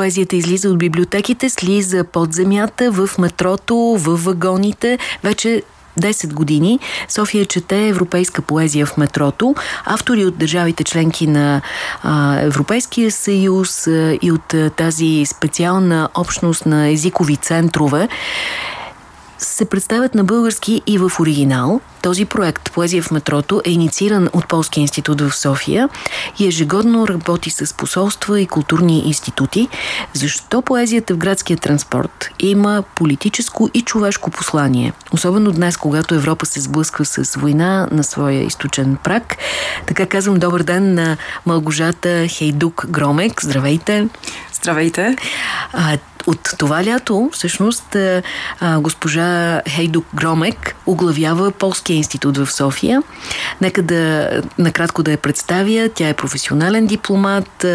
Поезията излиза от библиотеките, слиза под земята, в метрото, в вагоните. Вече 10 години София чете европейска поезия в метрото. Автори от държавите членки на а, Европейския съюз а, и от а, тази специална общност на езикови центрове се представят на български и в оригинал. Този проект Поезия в метрото е иницииран от Полския институт в София и ежегодно работи с посолства и културни институти. Защо поезията в градския транспорт има политическо и човешко послание? Особено днес, когато Европа се сблъсква с война на своя източен прак. Така казвам добър ден на Малгожата Хейдук Громек. Здравейте! Здравейте! А, от това лято, всъщност, госпожа Хейдук Громек оглавява Полския институт в София. Нека да накратко да я представя. Тя е професионален дипломат,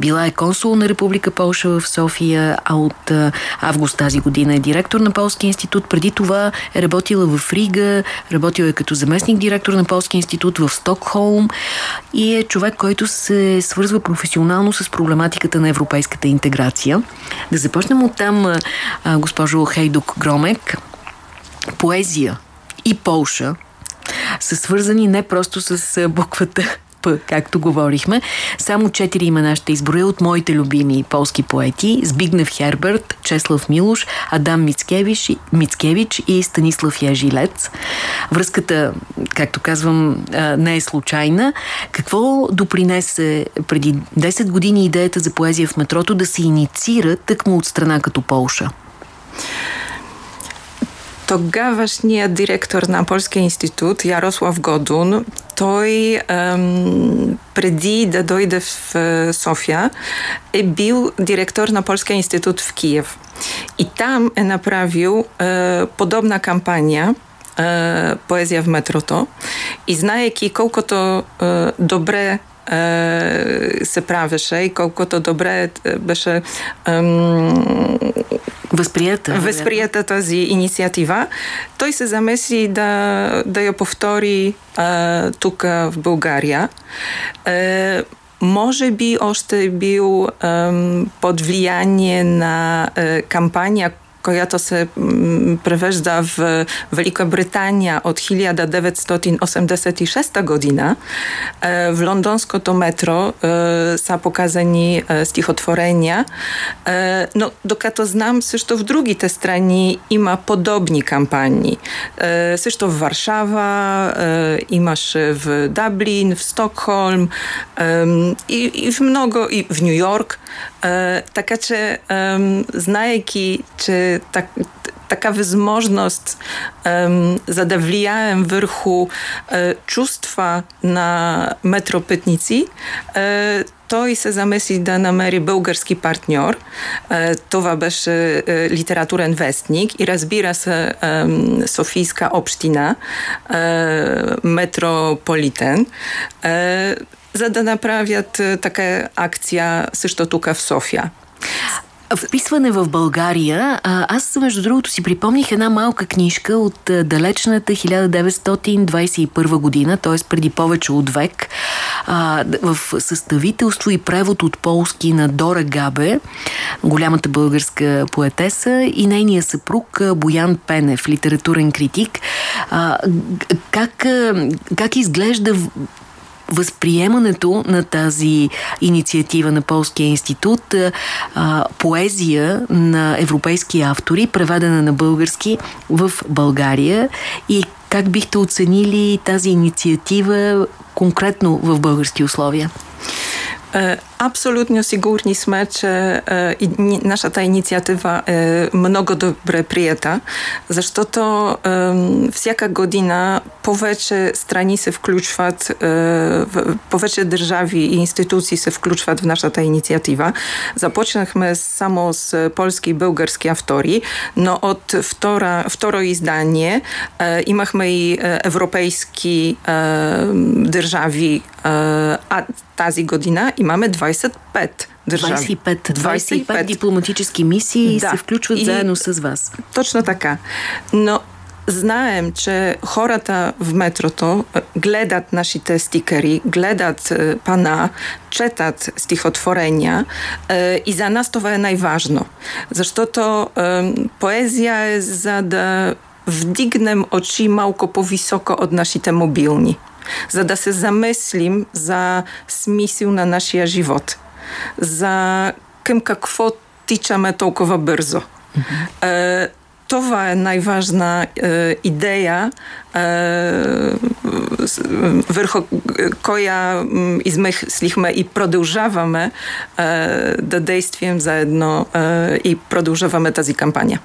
била е консул на Република Полша в София, а от август тази година е директор на Полския институт. Преди това е работила в Рига, работила е като заместник директор на Полския институт в Стокхолм и е човек, който се свързва професионално с проблематиката на европейската интеграция. Да започнем започнем от там, госпожо Хейдук Громек. Поезия и Полша са свързани не просто с буквата П, както говорихме. Само четири имена ще изброя от моите любими полски поети. Збигнев Херберт, Чеслав Милош, Адам Мицкевич, Мицкевич и Станислав Яжилец. Връзката, както казвам, не е случайна. Какво допринесе преди 10 години идеята за поезия в метрото да се инициира тъкмо от страна като Полша? Тогавашният директор на Полския институт, Ярослав Годун, той ем, преди да дойде в е, София е бил директор на Полския институт в Киев. И там е направил е, подобна кампания е, поезия в метрото и знаеки колкото е, добре се правеше и колкото добре беше възприята, възприята тази инициатива, той се замеси да, да я повтори а, тук в България. А, може би още е бил а, под влияние на а, кампания, kojato se mm, prevežda v Velika Britanija od 1986 godina. E, w londonsko to metro e, sa pokazani e, stihotvorenia. No, dokato znam, to w drugiej te strani ima podobni kampanii. to w Warszawa, imasz w Dublin, w Stockholm i, i w mnogo, i w New York. Така че, знаеки, че tak, taka возможность um, за да влияем върху uh, чувства на метропътници, uh, той се замеси да намери български партньор. Uh, това беше uh, литературен вестник и разбира се um, Софийска община, uh, метрополитен, uh, За да направят така акция също тук в София. Вписване в България. Аз, между другото, си припомних една малка книжка от далечната 1921 година, т.е. преди повече от век, в съставителство и превод от полски на Дора Габе, голямата българска поетеса и нейния съпруг Боян Пенев, литературен критик. Как, как изглежда възприемането на тази инициатива на Полския институт, поезия на европейски автори, преведена на български в България и как бихте оценили тази инициатива конкретно в български условия? Абсолютно сигурни сме, че наша та инициатива е много добре прията, защото всяка година повече страни се включват, повече държави и институции се включват в нашата инициатива. Започнахме само с полски и български автори, но от втора, второ издание имахме и европейски държави, а тази година имаме 25 държави. 25, 25, 25 дипломатични мисии да. се включват и, заедно с вас. Точно така. Но знаем, че хората в метрото гледат нашите стикери, гледат пана, четат стихотворения и за нас това е най-важно. Защото поезия е за да вдигнем очи малко по-високо от нашите za da se zamyslim za smisel na našija život, za kim kako tičame toliko brzo. Mhm. E, това е най-важна е, идея, е, върху коя измислихме и продължаваме е, да действием заедно е, и продължаваме тази кампания.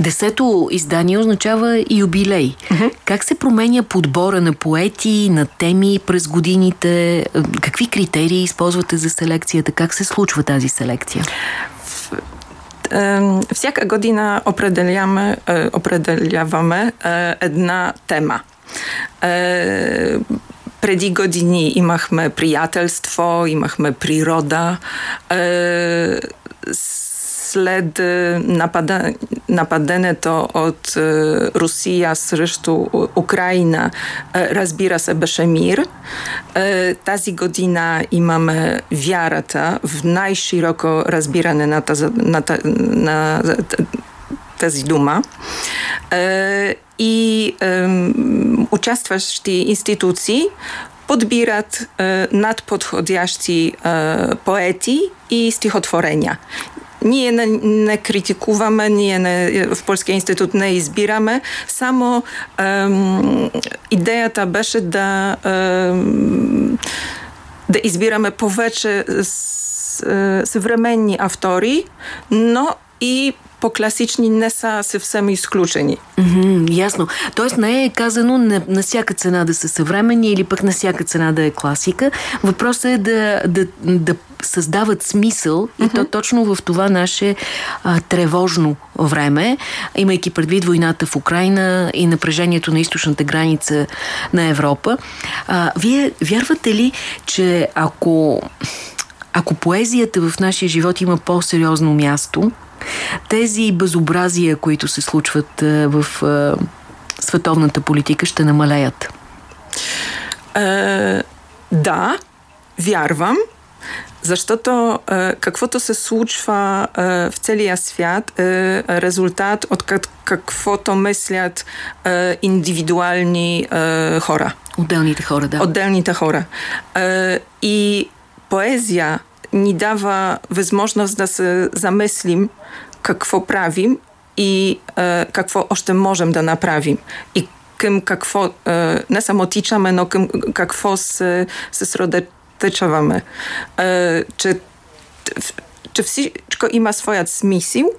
Десето издание означава юбилей. Mm-hmm. Как се променя подбора на поети, на теми през годините? Какви критерии използвате за селекцията? Как се случва тази селекция? всяка година определяме, определяваме една тема. Преди години имахме приятелство, имахме природа след е, напада, нападенето от е, Русия срещу Украина, е, разбира се, беше мир. Тази година имаме вярата в най-широко разбиране на тази, на, на тази дума. И участващи институции подбират е, надподходящи е, поети и стихотворения. Ние не, не критикуваме, ние не, в Польския институт не избираме, само ем, идеята беше да, ем, да избираме повече съвременни автори, но и по-класични не са съвсем изключени. Mm-hmm, ясно. Тоест не е казано на, на всяка цена да са съвременни или пък на всяка цена да е класика. Въпросът е да, да, да създават смисъл mm-hmm. и то точно в това наше а, тревожно време, имайки предвид войната в Украина и напрежението на източната граница на Европа. А, вие вярвате ли, че ако ако поезията в нашия живот има по-сериозно място, тези безобразия, които се случват в световната политика, ще намалеят? Е, да, вярвам. Защото е, каквото се случва е, в целия свят е резултат от как, каквото мислят е, индивидуални е, хора. Отделните хора, да. Отделните хора. Е, и поезия ни дава възможност да се замислим какво правим и е, какво още можем да направим. И към какво е, не само тичаме, но към какво се, се сродечаваме. Е, че, че всичко има своят смисъл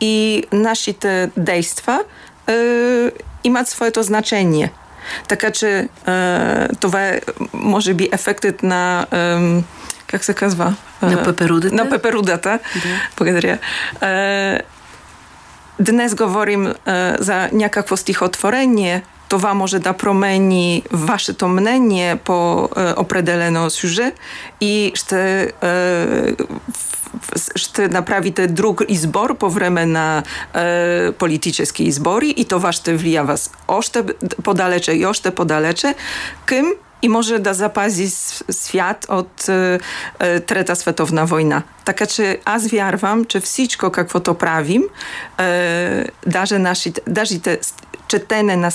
и нашите действия е, имат своето значение. Така че е, това е, може би, ефектът на е, как се казва? На пеперудата. На пеперудата. Да. Благодаря. Днес говорим за някакво стихотворение. Това може да промени вашето мнение по определено сюжет и ще ще направите друг избор по време на е, политически избори и това ще влия вас още подалече и още подалече към i może da zapazić świat od e, Treta Światowa Wojna. Taka czy a zwiarwam, czy wszystko, jak to prawim, e, y, darzy nasi, darzy te czytane na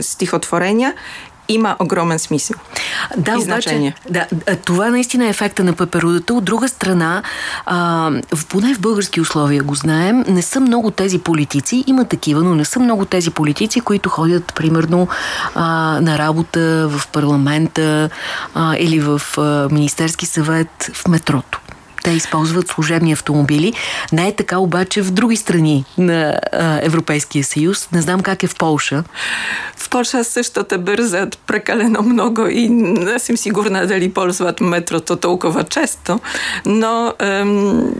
stichotworenia има огромен смисъл. Да, и значение. да, това наистина е ефекта на пеперудата. От друга страна, а, поне в български условия го знаем, не са много тези политици, има такива, но не са много тези политици, които ходят примерно а, на работа в парламента а, или в а, Министерски съвет в метрото те използват служебни автомобили. Не е така обаче в други страни на а, Европейския съюз. Не знам как е в Полша. В Polsce също те бързат прекалено много и не съм сигурна дали ползват метрото толкова често, но ем,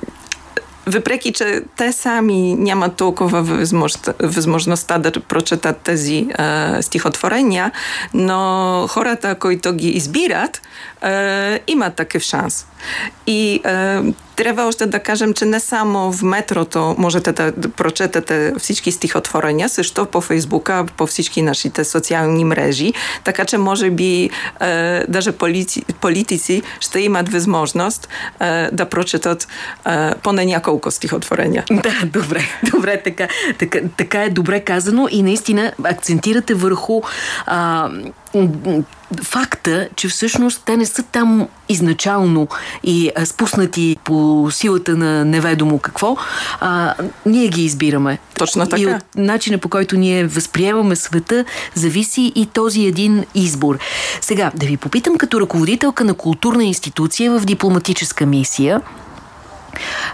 въпреки, че те сами нямат толкова възможност, възможността да прочетат тези е, стихотворения, но хората, които ги избират, е, имат такъв шанс. И е, Треба още да кажем, че не само в метрото можете да прочетете всички стихотворения, също по Фейсбука, по всички нашите социални мрежи, така че може би е, даже полити, политици ще имат възможност е, да прочетат е, поне няколко стихотворения. Да, добре, добре, така, така, така е добре казано и наистина акцентирате върху а, факта, че всъщност те не са там изначално и а, спуснати по силата на неведомо какво, а, ние ги избираме. Точно така. И от начина по който ние възприемаме света, зависи и този един избор. Сега, да ви попитам като ръководителка на културна институция в дипломатическа мисия,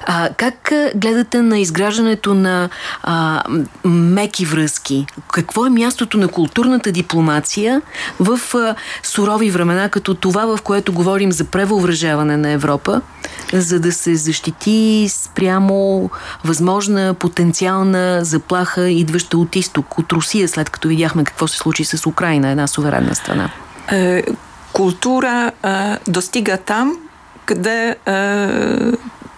а, как гледате на изграждането на а, меки връзки? Какво е мястото на културната дипломация в а, сурови времена, като това, в което говорим за превъоръжаване на Европа, за да се защити спрямо възможна потенциална заплаха, идваща от изток, от Русия, след като видяхме какво се случи с Украина, една суверенна страна? Е, култура е, достига там, къде е,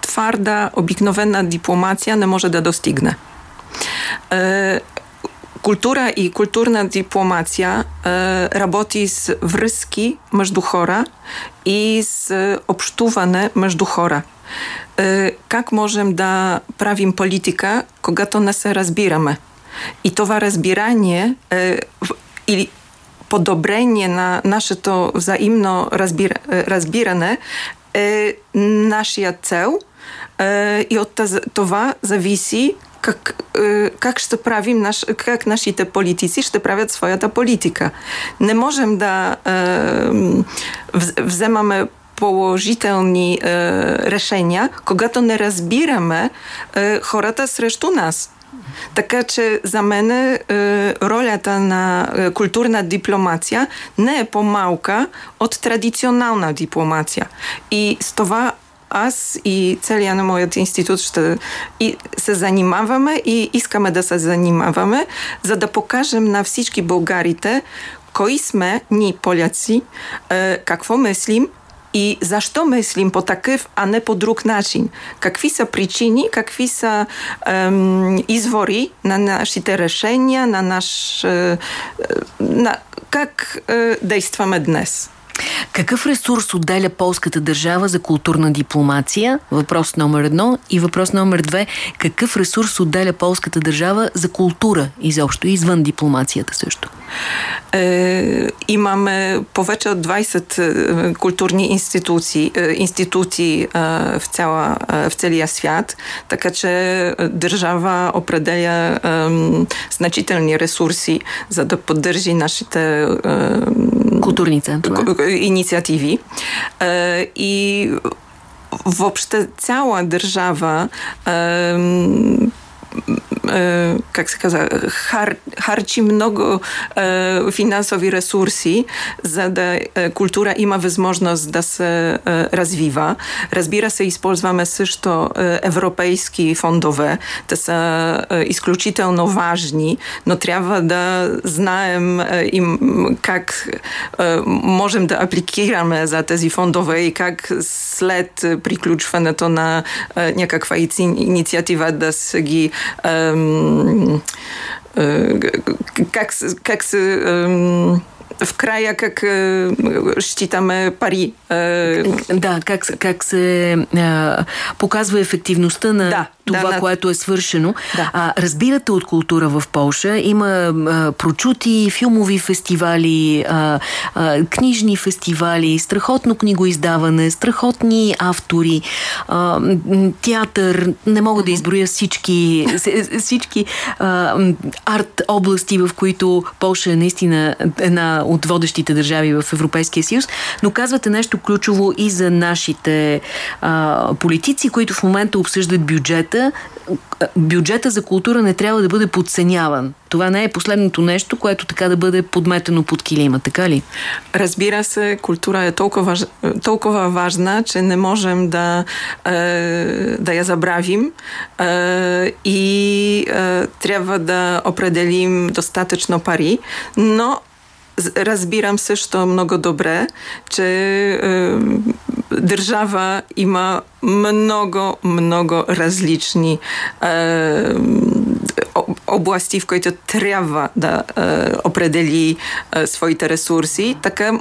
twarda, obiknowana dyplomacja nie może da dostignie. E, kultura i kulturna dyplomacja e, работи z wryski между хора i z общуване между хора. E, как можем да правим политика, когато не се разбираме? И това разбирание е, или подобрение на нашето взаимно разбира, разбиране е нашия цел – и от това зависи как, как ще правим, наш, как нашите политици ще правят своята политика. Не можем да вземаме положителни е, решения, когато не разбираме е, хората срещу нас. Така че за мен е, ролята на е, културна дипломация не е по-малка от традиционална дипломация. И с това аз и целият на моят институт ще и се занимаваме и искаме да се занимаваме, за да покажем на всички българите кои сме ние поляци, е, какво мислим и защо мислим по такъв, а не по друг начин? Какви са причини, какви са ем, извори на нашите решения, на наш... Е, на, как е, действаме днес? Какъв ресурс отделя полската държава за културна дипломация? Въпрос номер едно. И въпрос номер две. Какъв ресурс отделя полската държава за култура изобщо, извън дипломацията също? Е, имаме повече от 20 е, културни институции, в, цяла, е, в целия свят, така че държава определя значителни ресурси, за да поддържи нашите културни центрове. Инициативи. И въобще цяла държава как се каза, хар, харчи много е, финансови ресурси, за да е, култура има възможност да се е, развива. Разбира се, използваме също е, европейски фондове. Те са е, изключително важни, но трябва да знаем е, им как е, можем да апликираме за тези фондове и как след приключването на е, някаква инициатива да се ги как, как се в края как е, считаме пари. Е, да, как, как се е, показва ефективността на да, това, да, което е свършено. Да. А, разбирате от култура в Полша. Има а, прочути филмови фестивали, а, а, книжни фестивали, страхотно книгоиздаване, страхотни автори, а, театър. Не мога да изброя всички, всички а, арт области, в които Полша е наистина една от водещите държави в Европейския съюз, но казвате нещо ключово и за нашите а, политици, които в момента обсъждат бюджета. Бюджета за култура не трябва да бъде подценяван. Това не е последното нещо, което така да бъде подметено под килима, така ли? Разбира се, култура е толкова, толкова важна, че не можем да, е, да я забравим е, и е, трябва да определим достатъчно пари, но разбирам също много добре, че держава има много, много различни е, области, в които трябва да е, определи е, своите ресурси. Така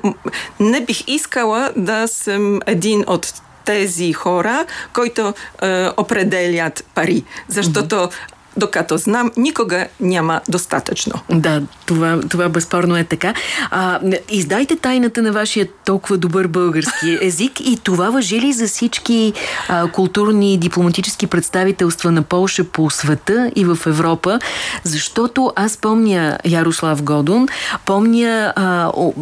не бих искала да съм един от тези хора, които е, определят пари. Защото Докато знам, никога няма достатъчно. Да, това, това безспорно е така. А, издайте тайната на вашия толкова добър български език и това въжи ли за всички а, културни и дипломатически представителства на Полша по света и в Европа, защото аз помня Ярослав Годун, помня а, о,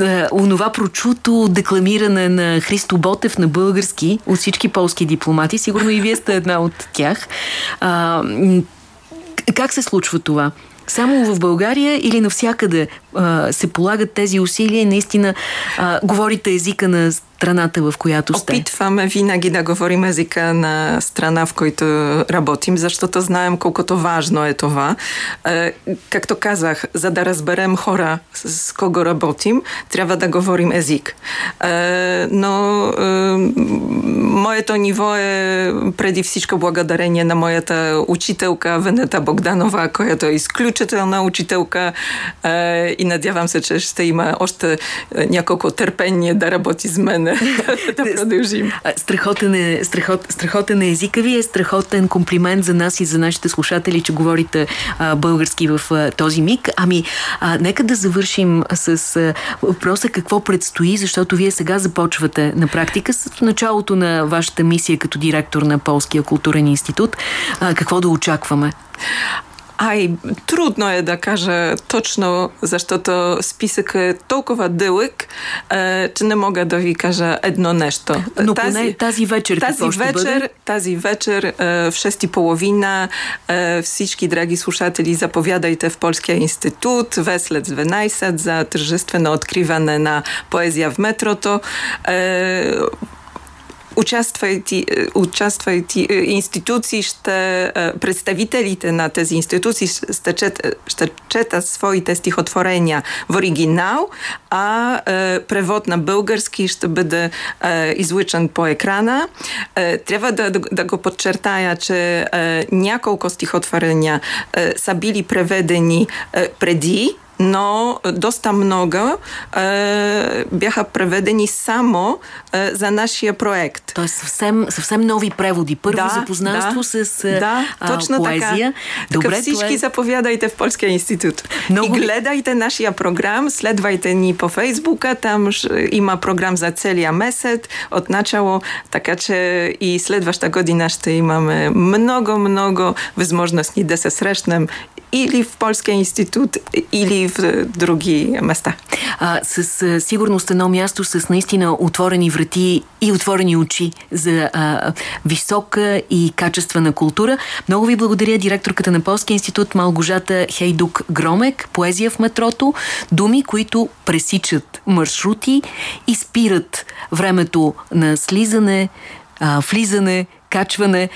а, онова прочуто декламиране на Христо Ботев на български от всички полски дипломати. Сигурно и вие сте една от тях. А, как се случва това? Само в България или навсякъде а, се полагат тези усилия наистина а, говорите езика на страната, в която сте? Опитваме винаги да говорим езика на страна, в който работим, защото знаем колкото важно е това. Е, както казах, за да разберем хора с кого работим, трябва да говорим език. Е, но е, моето ниво е преди всичко благодарение на моята учителка Венета Богданова, която е изключителна учителка и надявам се, че ще има още няколко търпение да работи с мен да продължим. Страхотен е, страхот, страхотен е езика ви, е страхотен комплимент за нас и за нашите слушатели, че говорите а, български в а, този миг. Ами, а, нека да завършим с а, въпроса какво предстои, защото вие сега започвате на практика с началото на вашата мисия като директор на Полския културен институт. А, какво да очакваме? Ай, трудно е да кажа точно, защото списък е толкова дълъг, е, че не мога да ви кажа едно нещо. Но тази, поне тази вечер тази какво вечер, ще бъде? Тази вечер е, в 6 половина е, всички драги слушатели заповядайте в Полския институт Веслец 12 за тържествено откриване на поезия в метрото. Е, участвайки, участвайки институции, ще, представителите на тези институции ще, чет, ще четат своите стихотворения в оригинал, а превод на български ще бъде излучен по екрана. Трябва да, да, да го подчертая, че няколко стихотворения са били преведени преди но доста много е, бяха преведени само е, за нашия проект. Тоест съвсем, съвсем нови преводи. Първо да, запознанство да, с е, да, точно поезия. Така. Добре, така всички е... заповядайте в Полския институт. Много... И гледайте нашия програм, следвайте ни по Фейсбука, там има програм за целия месец от начало, така че и следваща година ще имаме много, много възможности да се срещнем или в Полския институт, или в други места. А, с сигурност едно място с наистина отворени врати и отворени очи за а, висока и качествена култура. Много ви благодаря директорката на Полския институт Малгожата Хейдук Громек. Поезия в метрото. Думи, които пресичат маршрути и спират времето на слизане, а, влизане, качване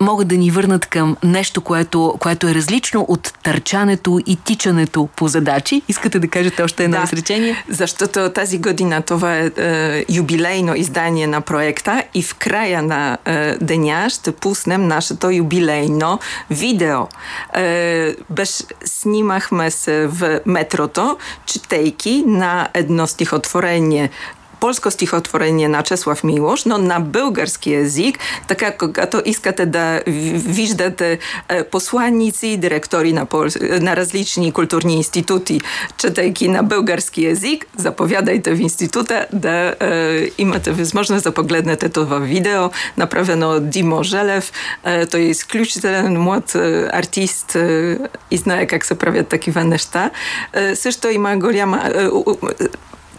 могат да ни върнат към нещо, което, което е различно от търчането и тичането по задачи. Искате да кажете още едно да, изречение? Защото тази година това е, е юбилейно издание на проекта и в края на е, деня ще пуснем нашето юбилейно видео. Е, беше, снимахме се в метрото, четейки на едно стихотворение polsko стихотворение на Чеслав Милош, но на български език, така когато искате да виждате посланници, директори на, пол... на различни културни институти, четейки на български език, заповядайте в института да е, имате възможност да погледнете това видео, направено от Димо Желев. Е, той е изключителен млад е, артист е, и знае как се правят такива неща. Е, също има голяма е,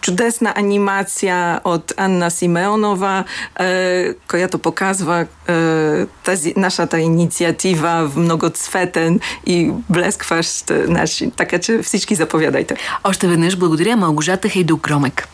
чудесна анимация от Анна Симеонова, е, която показва е, тази нашата инициатива в многоцветен и блескващ начин. Така че всички заповядайте. Още веднъж благодаря Малгожата Хейдук Громек.